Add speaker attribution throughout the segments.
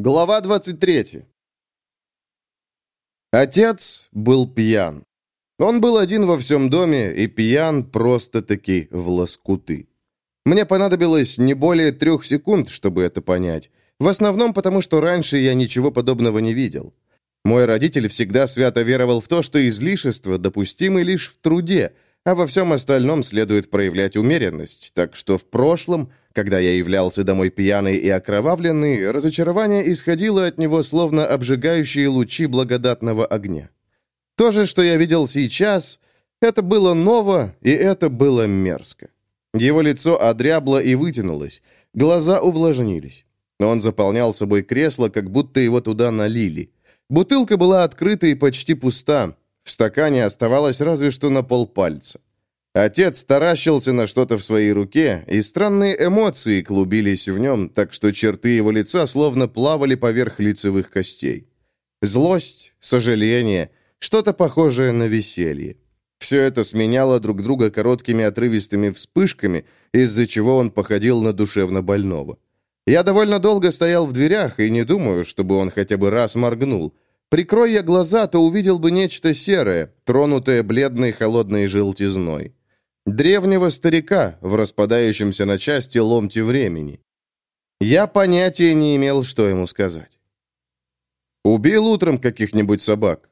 Speaker 1: Глава 23. Отец был пьян. Он был один во всем доме и пьян просто-таки в лоскуты. Мне понадобилось не более трех секунд, чтобы это понять. В основном потому, что раньше я ничего подобного не видел. Мой родитель всегда свято веровал в то, что излишества допустимы лишь в труде, а во всем остальном следует проявлять умеренность, так что в прошлом когда я являлся домой пьяный и окровавленный, разочарование исходило от него словно обжигающие лучи благодатного огня. То же, что я видел сейчас, это было ново, и это было мерзко. Его лицо одрябло и вытянулось, глаза увлажнились. Он заполнял собой кресло, как будто его туда налили. Бутылка была открыта и почти пуста. В стакане оставалось разве что на полпальца. Отец таращился на что-то в своей руке, и странные эмоции клубились в нем, так что черты его лица словно плавали поверх лицевых костей. Злость, сожаление, что-то похожее на веселье. Все это сменяло друг друга короткими отрывистыми вспышками, из-за чего он походил на душевно больного. Я довольно долго стоял в дверях и не думаю, чтобы он хотя бы раз моргнул. Прикрой я глаза, то увидел бы нечто серое, тронутое бледной холодной желтизной. Древнего старика в распадающемся на части ломте времени. Я понятия не имел, что ему сказать. «Убил утром каких-нибудь собак».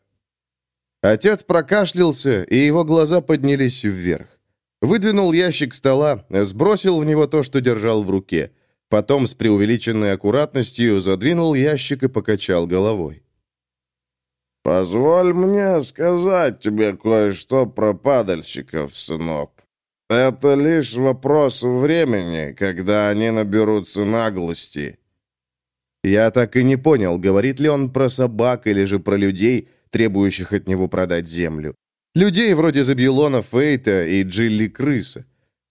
Speaker 1: Отец прокашлялся, и его глаза поднялись вверх. Выдвинул ящик стола, сбросил в него то, что держал в руке. Потом с преувеличенной аккуратностью задвинул ящик и покачал головой.
Speaker 2: «Позволь мне сказать тебе кое-что про падальщиков, сынок. Это лишь вопрос времени, когда они наберутся наглости.
Speaker 1: Я так и не понял, говорит ли он про собак или же про людей, требующих от него продать землю. Людей вроде Забьюлона Фейта и Джилли Крыса.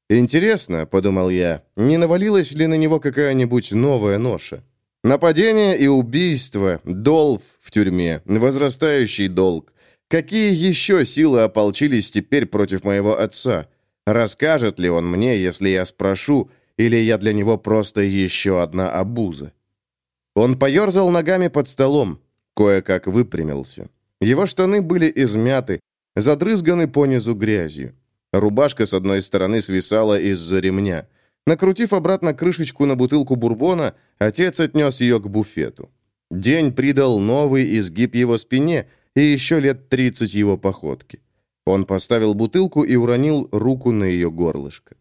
Speaker 1: Интересно, подумал я, не навалилась ли на него какая-нибудь новая ноша? Нападение и убийство, долг в тюрьме, возрастающий долг. Какие еще силы ополчились теперь против моего отца? Расскажет ли он мне, если я спрошу, или я для него просто еще одна обуза? Он поерзал ногами под столом, кое-как выпрямился. Его штаны были измяты, задрызганы понизу грязью. Рубашка с одной стороны свисала из-за ремня. Накрутив обратно крышечку на бутылку бурбона, отец отнес ее к буфету. День придал новый изгиб его спине и еще лет тридцать его походке. Он поставил бутылку и уронил руку на ее горлышко.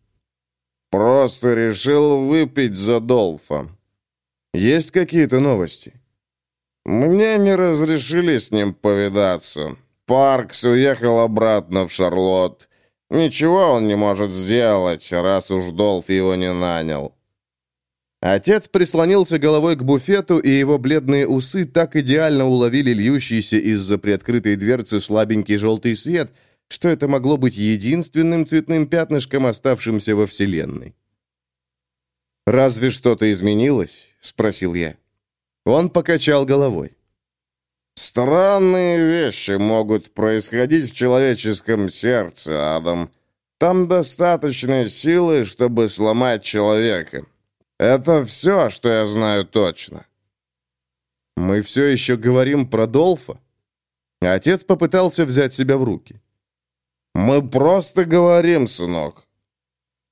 Speaker 2: «Просто решил выпить за Долфа».
Speaker 1: «Есть какие-то новости?»
Speaker 2: «Мне не разрешили с ним повидаться. Паркс уехал обратно в Шарлотт. Ничего он не может сделать, раз уж Долф его не нанял».
Speaker 1: Отец прислонился головой к буфету, и его бледные усы так идеально уловили льющийся из-за приоткрытой дверцы слабенький желтый свет — что это могло быть единственным цветным пятнышком, оставшимся во Вселенной. «Разве что-то изменилось?» — спросил я. Он покачал головой.
Speaker 2: «Странные вещи могут происходить в человеческом сердце, Адам. Там достаточно силы, чтобы сломать человека. Это все, что я знаю точно».
Speaker 1: «Мы все еще говорим про Долфа?» Отец попытался взять себя в руки.
Speaker 2: «Мы просто говорим, сынок».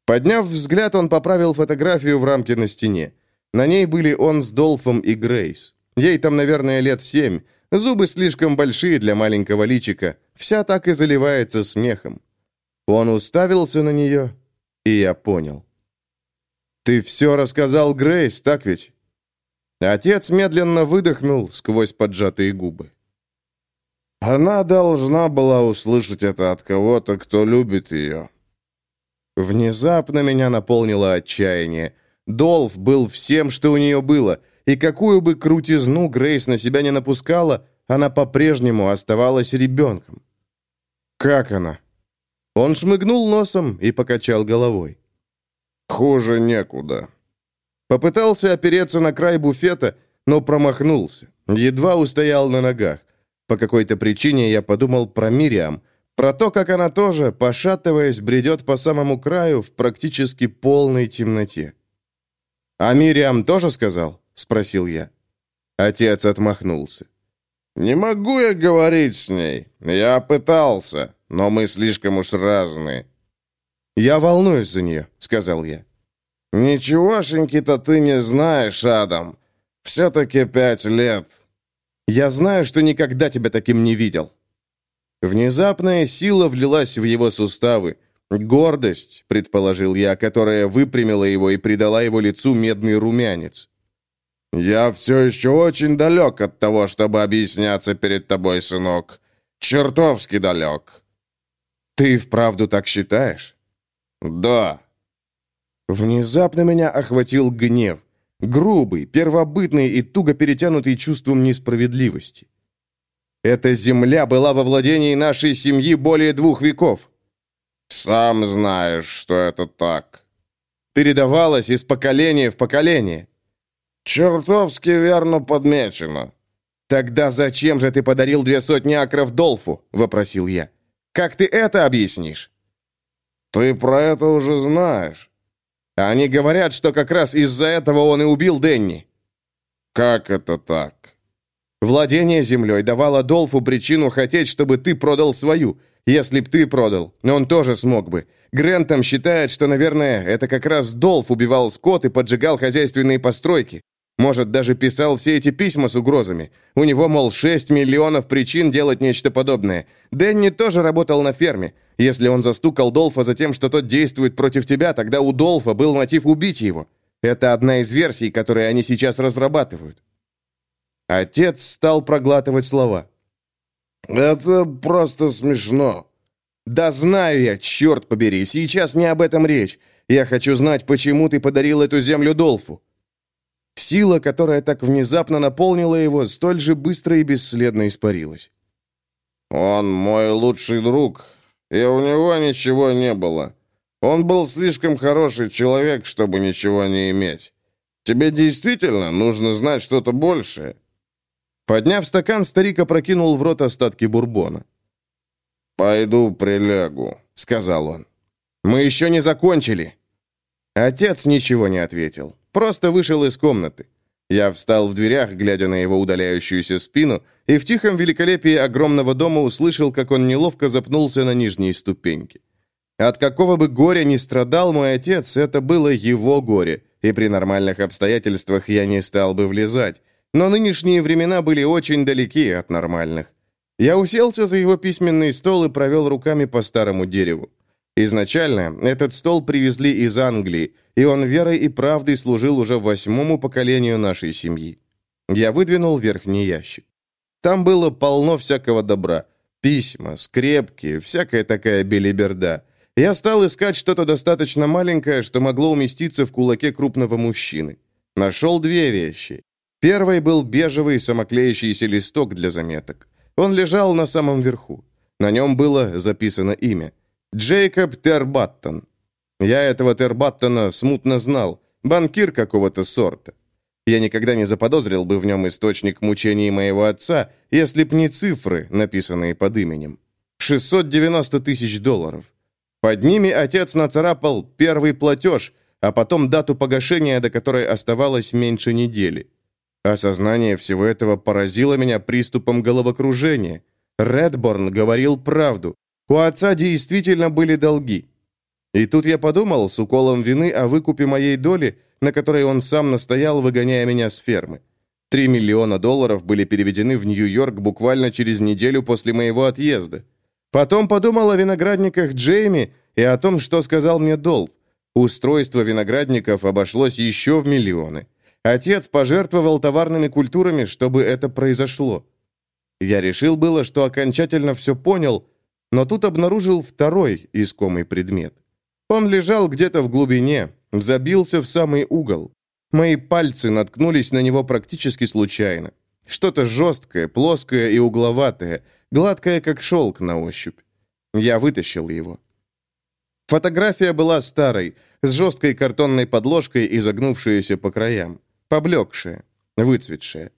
Speaker 1: Подняв взгляд, он поправил фотографию в рамке на стене. На ней были он с Долфом и Грейс. Ей там, наверное, лет семь. Зубы слишком большие для маленького личика. Вся так и заливается смехом. Он уставился на нее, и я понял. «Ты все рассказал Грейс, так ведь?» Отец медленно выдохнул сквозь поджатые губы.
Speaker 2: Она должна была услышать это от кого-то, кто любит ее.
Speaker 1: Внезапно меня наполнило отчаяние. Долф был всем, что у нее было, и какую бы крутизну Грейс на себя не напускала, она по-прежнему оставалась ребенком. «Как она?» Он шмыгнул носом и покачал головой.
Speaker 2: «Хуже некуда».
Speaker 1: Попытался опереться на край буфета, но промахнулся. Едва устоял на ногах. По какой-то причине я подумал про Мириам, про то, как она тоже, пошатываясь, бредет по самому краю в практически полной темноте. «А Мириам тоже сказал?» — спросил я. Отец отмахнулся.
Speaker 2: «Не могу я говорить с ней. Я пытался, но мы слишком уж разные».
Speaker 1: «Я волнуюсь за нее», — сказал я.
Speaker 2: «Ничегошеньки-то ты не знаешь, Адам. Все-таки пять лет».
Speaker 1: «Я знаю, что никогда тебя таким не видел». Внезапная сила влилась в его суставы. Гордость, предположил я, которая выпрямила его и придала его лицу медный румянец.
Speaker 2: «Я все еще очень далек от того, чтобы объясняться перед тобой, сынок. Чертовски далек».
Speaker 1: «Ты вправду так считаешь?»
Speaker 2: «Да».
Speaker 1: Внезапно меня охватил гнев. Грубый, первобытный и туго перетянутый чувством несправедливости. Эта земля была во владении нашей семьи более двух веков.
Speaker 2: Сам знаешь, что это так.
Speaker 1: Передавалось из поколения в поколение.
Speaker 2: Чертовски верно подмечено.
Speaker 1: Тогда зачем же ты подарил две сотни акров Долфу? Вопросил я. Как ты это объяснишь?
Speaker 2: Ты про это уже знаешь.
Speaker 1: Они говорят, что как раз из-за этого он и убил Денни.
Speaker 2: Как это так?
Speaker 1: Владение землей давало Долфу причину хотеть, чтобы ты продал свою. Если б ты продал, он тоже смог бы. Грентом считает, что, наверное, это как раз Долф убивал скот и поджигал хозяйственные постройки. Может, даже писал все эти письма с угрозами. У него, мол, 6 миллионов причин делать нечто подобное. Дэнни тоже работал на ферме. Если он застукал Долфа за тем, что тот действует против тебя, тогда у Долфа был мотив убить его. Это одна из версий, которые они сейчас разрабатывают. Отец стал проглатывать слова.
Speaker 2: «Это просто смешно».
Speaker 1: «Да знаю я, черт побери, сейчас не об этом речь. Я хочу знать, почему ты подарил эту землю Долфу». Сила, которая так внезапно наполнила его, столь же быстро и бесследно испарилась.
Speaker 2: «Он мой лучший друг, и у него ничего не было. Он был слишком хороший человек, чтобы ничего не иметь. Тебе действительно нужно знать что-то большее?»
Speaker 1: Подняв стакан, старик опрокинул в рот остатки бурбона.
Speaker 2: «Пойду прилягу», — сказал он.
Speaker 1: «Мы еще не закончили». Отец ничего не ответил, просто вышел из комнаты. Я встал в дверях, глядя на его удаляющуюся спину, и в тихом великолепии огромного дома услышал, как он неловко запнулся на нижней ступеньке. От какого бы горя ни страдал мой отец, это было его горе, и при нормальных обстоятельствах я не стал бы влезать. Но нынешние времена были очень далеки от нормальных. Я уселся за его письменный стол и провел руками по старому дереву. Изначально этот стол привезли из Англии, и он верой и правдой служил уже восьмому поколению нашей семьи. Я выдвинул верхний ящик. Там было полно всякого добра. Письма, скрепки, всякая такая белиберда. Я стал искать что-то достаточно маленькое, что могло уместиться в кулаке крупного мужчины. Нашел две вещи. Первый был бежевый самоклеящийся листок для заметок. Он лежал на самом верху. На нем было записано имя. Джейкоб Тербаттон. Я этого Тербаттона смутно знал. Банкир какого-то сорта. Я никогда не заподозрил бы в нем источник мучений моего отца, если б не цифры, написанные под именем. 690 тысяч долларов. Под ними отец нацарапал первый платеж, а потом дату погашения, до которой оставалось меньше недели. Осознание всего этого поразило меня приступом головокружения. Редборн говорил правду. У отца действительно были долги. И тут я подумал с уколом вины о выкупе моей доли, на которой он сам настоял, выгоняя меня с фермы. Три миллиона долларов были переведены в Нью-Йорк буквально через неделю после моего отъезда. Потом подумал о виноградниках Джейми и о том, что сказал мне Долф. Устройство виноградников обошлось еще в миллионы. Отец пожертвовал товарными культурами, чтобы это произошло. Я решил было, что окончательно все понял, но тут обнаружил второй искомый предмет. Он лежал где-то в глубине, забился в самый угол. Мои пальцы наткнулись на него практически случайно. Что-то жесткое, плоское и угловатое, гладкое, как шелк на ощупь. Я вытащил его. Фотография была старой, с жесткой картонной подложкой, изогнувшейся по краям поблекшая, выцветшая.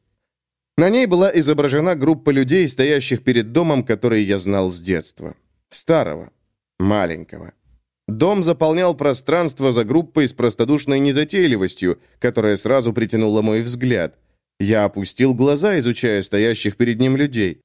Speaker 1: На ней была изображена группа людей, стоящих перед домом, который я знал с детства. Старого, маленького. Дом заполнял пространство за группой с простодушной незатейливостью, которая сразу притянула мой взгляд. Я опустил глаза, изучая стоящих перед ним людей.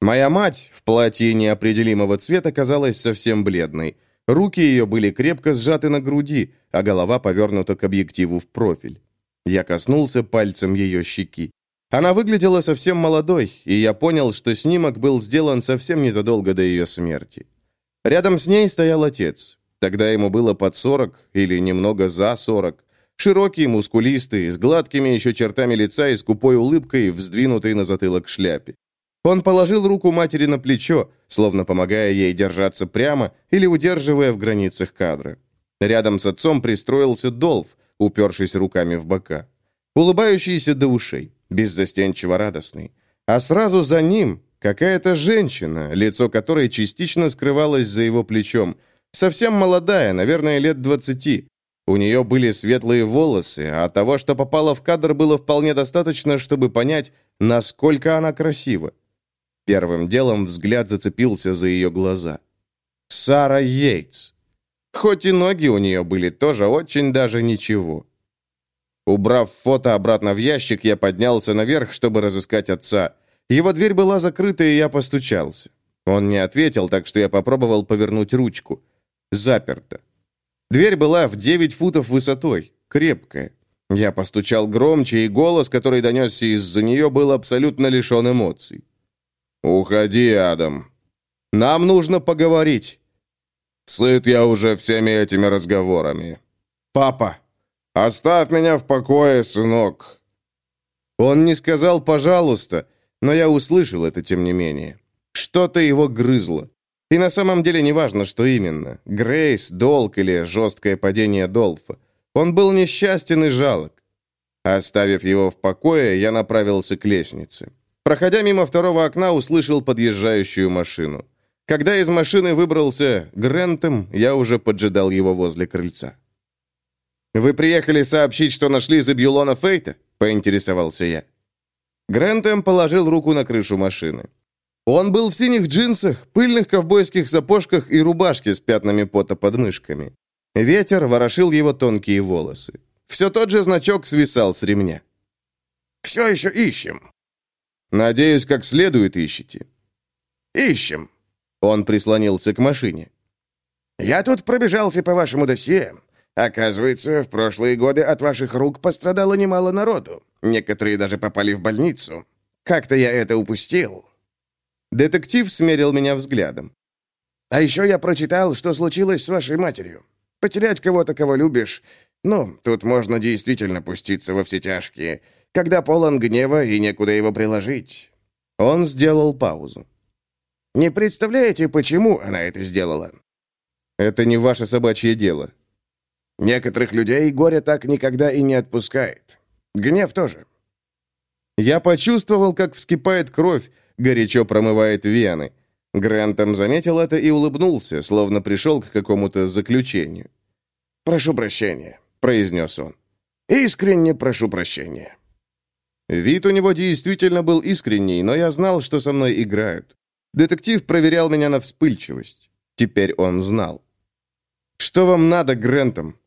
Speaker 1: Моя мать в платье неопределимого цвета казалась совсем бледной. Руки ее были крепко сжаты на груди, а голова повернута к объективу в профиль. Я коснулся пальцем ее щеки. Она выглядела совсем молодой, и я понял, что снимок был сделан совсем незадолго до ее смерти. Рядом с ней стоял отец. Тогда ему было под сорок или немного за сорок. Широкий, мускулистый, с гладкими еще чертами лица и скупой улыбкой, вздвинутой на затылок шляпе. Он положил руку матери на плечо, словно помогая ей держаться прямо или удерживая в границах кадра. Рядом с отцом пристроился Долф, упершись руками в бока. Улыбающийся до ушей, беззастенчиво радостный. А сразу за ним какая-то женщина, лицо которой частично скрывалось за его плечом. Совсем молодая, наверное, лет двадцати. У нее были светлые волосы, а того, что попало в кадр, было вполне достаточно, чтобы понять, насколько она красива. Первым делом взгляд зацепился за ее глаза. Сара Йейтс. Хоть и ноги у нее были тоже очень даже ничего. Убрав фото обратно в ящик, я поднялся наверх, чтобы разыскать отца. Его дверь была закрыта, и я постучался. Он не ответил, так что я попробовал повернуть ручку. Заперто. Дверь была в 9 футов высотой, крепкая. Я постучал громче, и голос, который донесся из-за нее, был абсолютно лишен эмоций. «Уходи, Адам. Нам нужно поговорить». «Сыт я уже всеми этими разговорами».
Speaker 2: «Папа, оставь меня в покое, сынок».
Speaker 1: Он не сказал «пожалуйста», но я услышал это тем не менее. Что-то его грызло. И на самом деле неважно, что именно. Грейс, долг или жесткое падение Долфа. Он был несчастен и жалок. Оставив его в покое, я направился к лестнице. Проходя мимо второго окна, услышал подъезжающую машину. Когда из машины выбрался Грентом, я уже поджидал его возле крыльца. «Вы приехали сообщить, что нашли Забьюлона Фейта?» — поинтересовался я. Грентем положил руку на крышу машины. Он был в синих джинсах, пыльных ковбойских сапожках и рубашке с пятнами пота под мышками. Ветер ворошил его тонкие волосы. Все тот же значок свисал с ремня.
Speaker 2: «Все еще ищем»,
Speaker 1: Надеюсь, как следует ищете.
Speaker 2: Ищем.
Speaker 1: Он прислонился к машине.
Speaker 2: Я тут пробежался по вашему досье. Оказывается, в прошлые годы от ваших рук пострадало немало народу. Некоторые даже попали в больницу. Как-то я это упустил.
Speaker 1: Детектив смерил меня взглядом.
Speaker 2: А еще я прочитал, что случилось с вашей матерью. Потерять кого-то, кого любишь, ну, тут можно действительно пуститься во все тяжкие когда полон гнева и некуда его приложить».
Speaker 1: Он сделал паузу.
Speaker 2: «Не представляете, почему она это сделала?»
Speaker 1: «Это не ваше собачье дело».
Speaker 2: «Некоторых людей горе так никогда и не отпускает. Гнев тоже».
Speaker 1: Я почувствовал, как вскипает кровь, горячо промывает вены. Грантом заметил это и улыбнулся, словно пришел к какому-то заключению.
Speaker 2: «Прошу прощения», — произнес он. «Искренне прошу прощения».
Speaker 1: Вид у него действительно был искренний, но я знал, что со мной играют. Детектив проверял меня на вспыльчивость. Теперь он знал. «Что вам надо, Грентом?»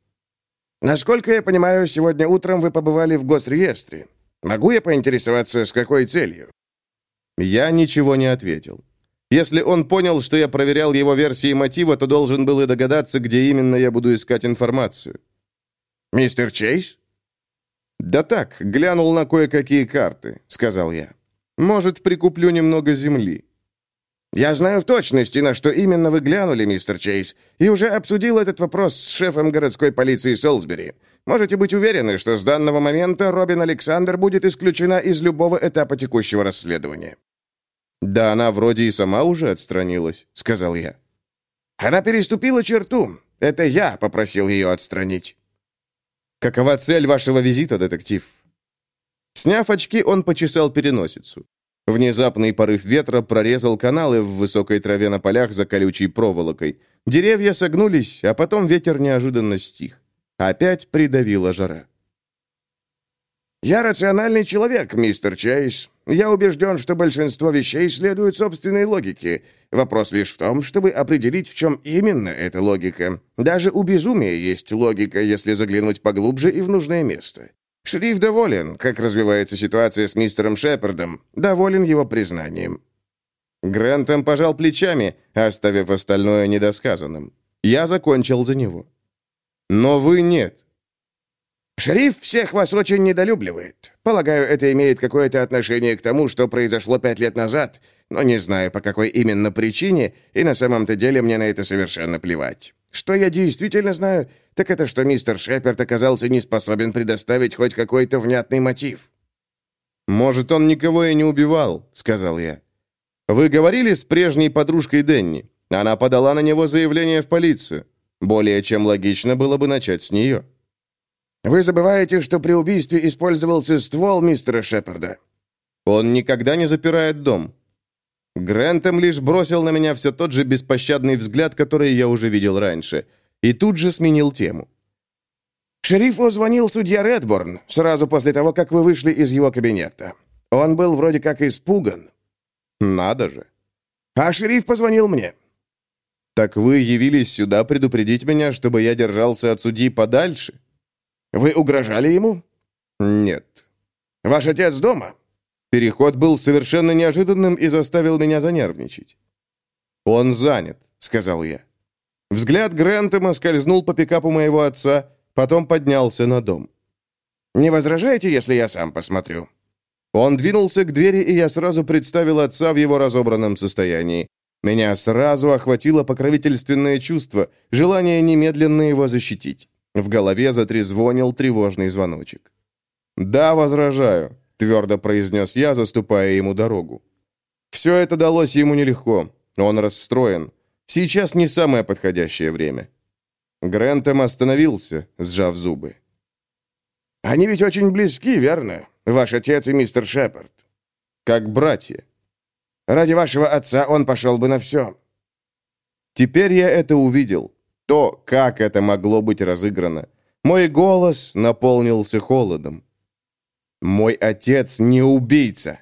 Speaker 2: «Насколько я понимаю, сегодня утром вы побывали в госреестре. Могу я поинтересоваться, с какой целью?»
Speaker 1: Я ничего не ответил. Если он понял, что я проверял его версии мотива, то должен был и догадаться, где именно я буду искать информацию.
Speaker 2: «Мистер Чейз?»
Speaker 1: «Да так, глянул на кое-какие карты», — сказал я. «Может, прикуплю немного земли».
Speaker 2: «Я знаю в точности, на что именно вы глянули, мистер Чейз, и уже обсудил этот вопрос с шефом городской полиции Солсбери. Можете быть уверены, что с данного момента Робин Александр будет исключена из любого этапа текущего расследования».
Speaker 1: «Да она вроде и сама уже отстранилась», — сказал я.
Speaker 2: «Она переступила черту. Это я попросил ее отстранить».
Speaker 1: «Какова цель вашего визита, детектив?» Сняв очки, он почесал переносицу. Внезапный порыв ветра прорезал каналы в высокой траве на полях за колючей проволокой. Деревья согнулись, а потом ветер неожиданно стих. Опять придавила жара.
Speaker 2: «Я рациональный человек, мистер Чейз. Я убежден, что большинство вещей следуют собственной логике. Вопрос лишь в том, чтобы определить, в чем именно эта логика. Даже у безумия есть логика, если заглянуть поглубже и в нужное место. Шериф доволен, как развивается ситуация с мистером Шепардом, доволен его признанием.
Speaker 1: Грентом пожал плечами, оставив остальное недосказанным. Я закончил за него. «Но вы нет».
Speaker 2: «Шериф всех вас очень недолюбливает. Полагаю, это имеет какое-то отношение к тому, что произошло пять лет назад, но не знаю, по какой именно причине, и на самом-то деле мне на это совершенно плевать. Что я действительно знаю, так это что мистер Шепард оказался не способен предоставить хоть какой-то внятный мотив».
Speaker 1: «Может, он никого и не убивал», — сказал я. «Вы говорили с прежней подружкой Денни? Она подала на него заявление в полицию. Более чем логично было бы начать с нее».
Speaker 2: «Вы забываете, что при убийстве использовался ствол мистера Шепарда?»
Speaker 1: «Он никогда не запирает дом». Грентом лишь бросил на меня все тот же беспощадный взгляд, который я уже видел раньше, и тут же сменил тему.
Speaker 2: «Шерифу звонил судья Редборн сразу после того, как вы вышли из его кабинета. Он был вроде как испуган».
Speaker 1: «Надо же».
Speaker 2: «А шериф позвонил мне.
Speaker 1: «Так вы явились сюда предупредить меня, чтобы я держался от судьи подальше?»
Speaker 2: «Вы угрожали ему?»
Speaker 1: «Нет».
Speaker 2: «Ваш отец дома?»
Speaker 1: Переход был совершенно неожиданным и заставил меня занервничать. «Он занят», — сказал я. Взгляд Грентема скользнул по пикапу моего отца, потом поднялся на дом.
Speaker 2: «Не возражаете, если я сам посмотрю?»
Speaker 1: Он двинулся к двери, и я сразу представил отца в его разобранном состоянии. Меня сразу охватило покровительственное чувство, желание немедленно его защитить. В голове затрезвонил тревожный звоночек. «Да, возражаю», — твердо произнес я, заступая ему дорогу. Все это далось ему нелегко. Он расстроен. Сейчас не самое подходящее время. Грентом остановился, сжав зубы.
Speaker 2: «Они ведь очень близки, верно? Ваш отец и мистер Шепард».
Speaker 1: «Как братья».
Speaker 2: Ради вашего отца он пошел бы на все».
Speaker 1: Теперь я это увидел. То, как это могло быть разыграно. Мой голос наполнился холодом. «Мой отец не убийца!»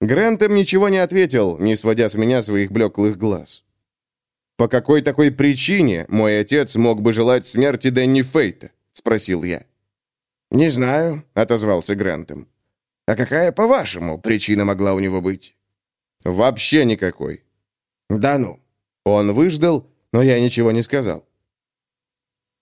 Speaker 1: Грентом ничего не ответил, не сводя с меня своих блеклых глаз. «По какой такой причине мой отец мог бы желать смерти Дэнни Фейта?» — спросил я.
Speaker 2: «Не знаю», — отозвался Грентом. «А какая, по-вашему, причина могла у него быть?»
Speaker 1: Вообще никакой.
Speaker 2: Да ну.
Speaker 1: Он выждал, но я ничего не сказал.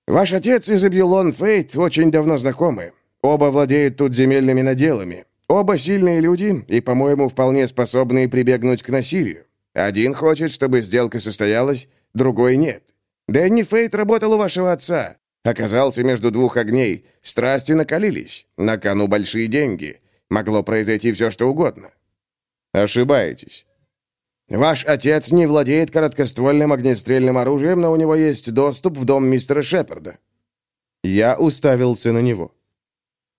Speaker 2: Ваш отец и Забьюлон Фейт очень давно знакомы. Оба владеют тут земельными наделами. Оба сильные люди и, по-моему, вполне способные прибегнуть к насилию. Один хочет, чтобы сделка состоялась, другой нет. Дэнни Фейт работал у вашего отца. Оказался между двух огней. Страсти накалились. На кону большие деньги. Могло произойти все, что угодно.
Speaker 1: Ошибаетесь.
Speaker 2: Ваш отец не владеет короткоствольным огнестрельным оружием, но у него есть доступ в дом мистера Шепарда.
Speaker 1: Я уставился на него.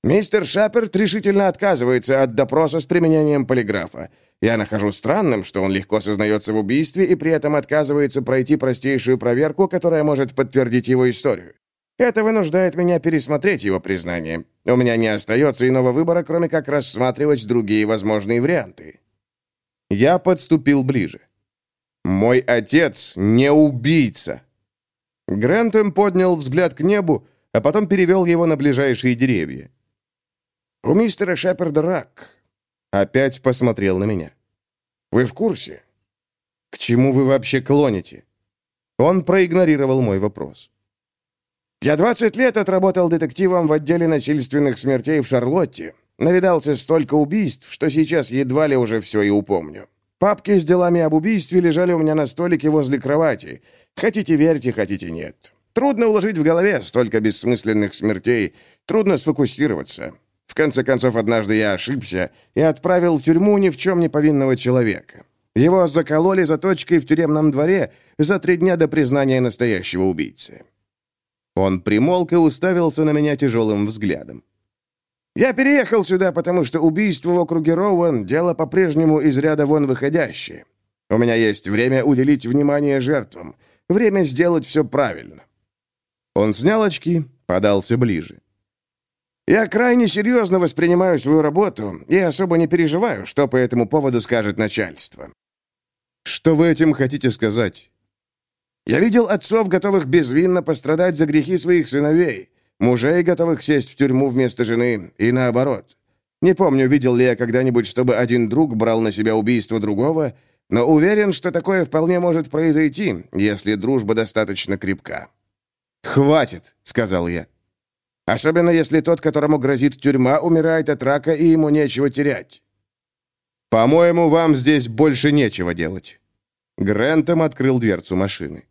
Speaker 2: Мистер Шепард решительно отказывается от допроса с применением полиграфа. Я нахожу странным, что он легко сознается в убийстве и при этом отказывается пройти простейшую проверку, которая может подтвердить его историю. Это вынуждает меня пересмотреть его признание. У меня не остается иного выбора, кроме как рассматривать другие возможные варианты.
Speaker 1: Я подступил ближе. «Мой отец не убийца!» Грентем поднял взгляд к небу, а потом перевел его на ближайшие деревья.
Speaker 2: «У мистера Шепарда рак».
Speaker 1: Опять посмотрел на меня.
Speaker 2: «Вы в курсе?»
Speaker 1: «К чему вы вообще клоните?» Он проигнорировал мой вопрос.
Speaker 2: «Я 20 лет отработал детективом в отделе насильственных смертей в Шарлотте. Навидался столько убийств, что сейчас едва ли уже все и упомню. Папки с делами об убийстве лежали у меня на столике возле кровати. Хотите верьте, хотите нет. Трудно уложить в голове столько бессмысленных смертей, трудно сфокусироваться. В конце концов, однажды я ошибся и отправил в тюрьму ни в чем не повинного человека. Его закололи заточкой в тюремном дворе за три дня до признания настоящего убийцы.
Speaker 1: Он примолк и уставился на меня тяжелым взглядом.
Speaker 2: Я переехал сюда, потому что убийство в округе Роуэн – дело по-прежнему из ряда вон выходящее. У меня есть время уделить внимание жертвам, время сделать все правильно».
Speaker 1: Он снял очки, подался ближе.
Speaker 2: «Я крайне серьезно воспринимаю свою работу и особо не переживаю, что по этому поводу скажет начальство».
Speaker 1: «Что вы этим хотите сказать?»
Speaker 2: «Я видел отцов, готовых безвинно пострадать за грехи своих сыновей. мужей, готовых сесть в тюрьму вместо жены, и наоборот. Не помню, видел ли я когда-нибудь, чтобы один друг брал на себя убийство другого, но уверен, что такое вполне может произойти, если дружба достаточно крепка».
Speaker 1: «Хватит», — сказал я.
Speaker 2: «Особенно если тот, которому грозит тюрьма, умирает от рака, и ему нечего терять».
Speaker 1: «По-моему, вам здесь больше нечего делать». Грентом открыл дверцу машины.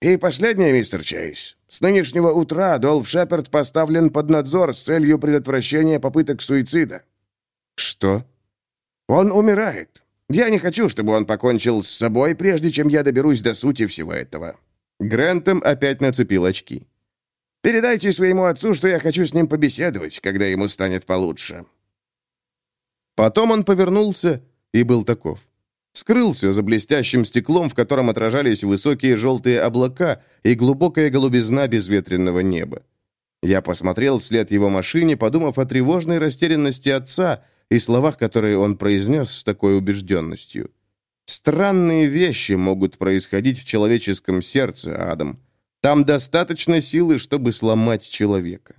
Speaker 2: «И последнее, мистер Чейз. С нынешнего утра Долф Шепард поставлен под надзор с целью предотвращения попыток суицида».
Speaker 1: «Что?»
Speaker 2: «Он умирает. Я не хочу, чтобы он покончил с собой, прежде чем я доберусь до сути всего этого».
Speaker 1: Грентом опять нацепил очки.
Speaker 2: «Передайте своему отцу, что я хочу с ним побеседовать, когда ему станет получше».
Speaker 1: Потом он повернулся и был таков. Скрылся за блестящим стеклом, в котором отражались высокие желтые облака и глубокая голубизна безветренного неба. Я посмотрел вслед его машине, подумав о тревожной растерянности отца и словах, которые он произнес с такой убежденностью. Странные вещи могут происходить в человеческом сердце, Адам. Там достаточно силы, чтобы сломать человека.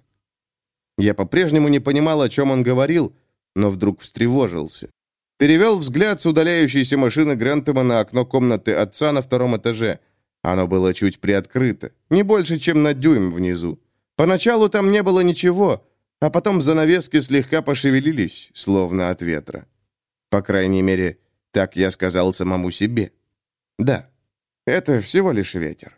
Speaker 1: Я по-прежнему не понимал, о чем он говорил, но вдруг встревожился. Перевел взгляд с удаляющейся машины Грентема на окно комнаты отца на втором этаже. Оно было чуть приоткрыто, не больше, чем на дюйм внизу. Поначалу там не было ничего, а потом занавески слегка пошевелились, словно от ветра. По крайней мере, так я сказал самому себе. Да, это всего лишь ветер.